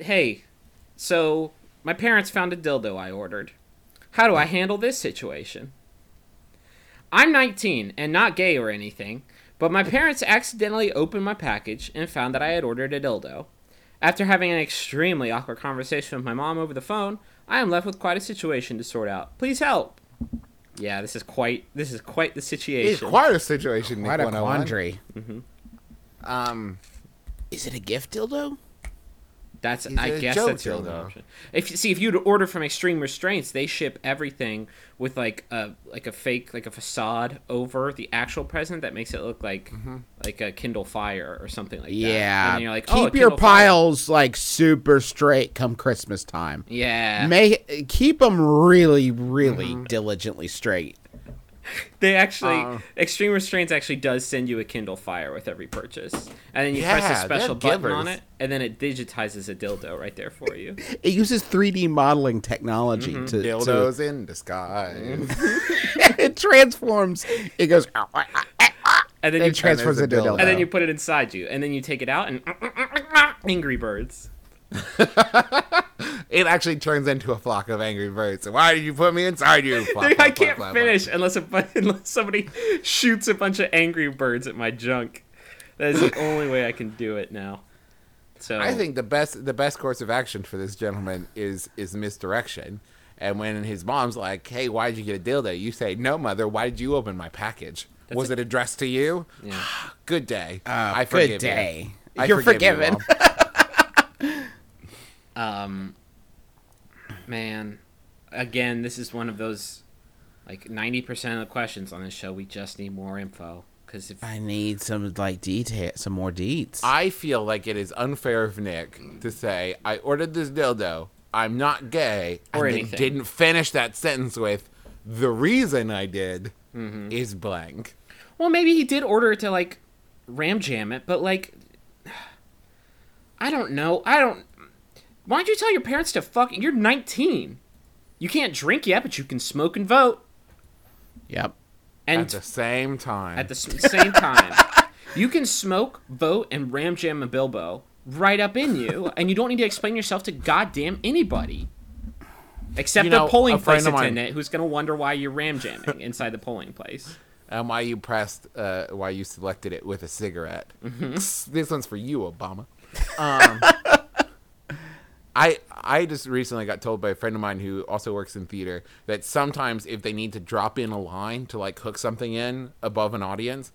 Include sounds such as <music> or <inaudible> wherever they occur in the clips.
hey, so my parents found a dildo I ordered. How do I handle this situation? I'm 19 and not gay or anything, but my parents accidentally opened my package and found that I had ordered a dildo. After having an extremely awkward conversation with my mom over the phone, I am left with quite a situation to sort out. Please help. Yeah, this is quite this is quite the situation. It's situation. quite a situation, Nick Quite a 101. quandary. Um, Is it a gift dildo? That's He's I guess that's your only option. If you see if you'd order from Extreme Restraints, they ship everything with like a like a fake like a facade over the actual present that makes it look like mm-hmm. like a Kindle Fire or something like that. Yeah. And you're like, oh, keep your Kindle Fire. piles like super straight come Christmas time. Yeah. May keep them really, really mm-hmm. diligently straight. <laughs> They actually Uh. Extreme Restraints actually does send you a Kindle Fire with every purchase, and then you press a special they're button on it, and then it digitizes a dildo right there for you. <laughs> It uses 3D modeling technology mm-hmm. to, to dildos in disguise. <laughs> it transforms. It goes. Ah, ah, ah, and then It you transforms there's a into a dildo. dildo. and then you put it inside you, and then you take it out and Angry Birds. It actually turns into a flock of angry birds. Why did you put me inside you? <laughs> Flop, Dude, flop, I can't flop, flop, finish unless a <laughs> unless somebody shoots a bunch of Angry Birds at my junk. That is the <laughs> only way I can do it now. So I think the best the best course of action for this gentleman is is misdirection. And when his mom's like, "Hey, why did you get a dildo?" You say, "No, mother. Why did you open my package? Was a- it addressed to you?" Yeah. <sighs> Good day. Oh, I good forgive day. You. I You're forgive you, forgiven. Mom. um, man, again, this is one of those like ninety percent of the questions on this show. We just need more info because if I need some like detail, some more deets. I feel like it is unfair of Nick to say, "I ordered this dildo. I'm not gay," Or and anything. didn't finish that sentence with, "The reason I did Mm-hmm. is blank." well, maybe he did order it to like ram jam it, but like <sighs> I don't know. I don't. Why don't you tell your parents to fuck? You're 19. You can't drink yet, but you can smoke and vote. yep. And At the same time, at the s- same time. <laughs> you can smoke, vote, and ram jam a Bilbo right up in you, and you don't need to explain yourself to goddamn anybody. Except You know, the polling a place of mine- attendant who's going to wonder why you're ram jamming <laughs> inside the polling place. and why you pressed, uh, why you selected it with a cigarette. This one's for you, Obama. <laughs> Um, I I just recently got told by a friend of mine who also works in theater that sometimes if they need to drop in a line to like hook something in above an audience,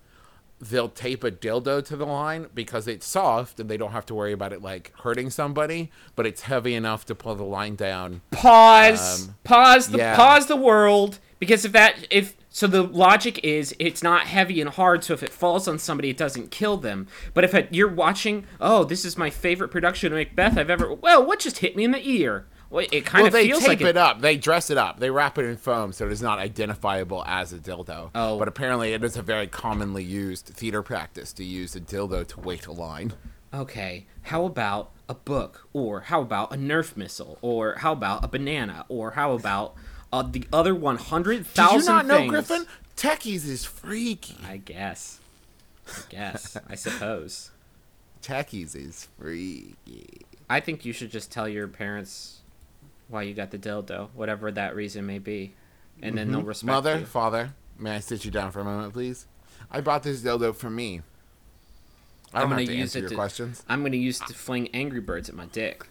they'll tape a dildo to the line because it's soft and they don't have to worry about it like hurting somebody, but it's heavy enough to pull the line down. Pause. Um, pause the yeah. pause the world because if that if so the logic is it's not heavy and hard so if it falls on somebody it doesn't kill them. But if it, you're watching, oh, this is my favorite production of Macbeth I've ever well, what just hit me in the ear? Well, it kind Well, of they feels tape like it up. They dress it up. They wrap it in foam so it is not identifiable as a dildo. Oh. But apparently, it is a very commonly used theater practice to use a dildo to wait a line. Okay, how about a book? Or how about a Nerf missile? Or how about a banana? Or how about uh, the other 100,000 Did you not know, things? Griffin? Techies is freaky. I guess. I guess. I suppose. Techies is freaky. I think you should just tell your parents why you got the dildo, whatever that reason may be. And then they'll respect Mm-hmm. Mother, you. father, may I sit you down for a moment, please? I bought this dildo for me. I I'm gonna use answer it your to- questions. I'm going to use to fling Angry Birds at my dick.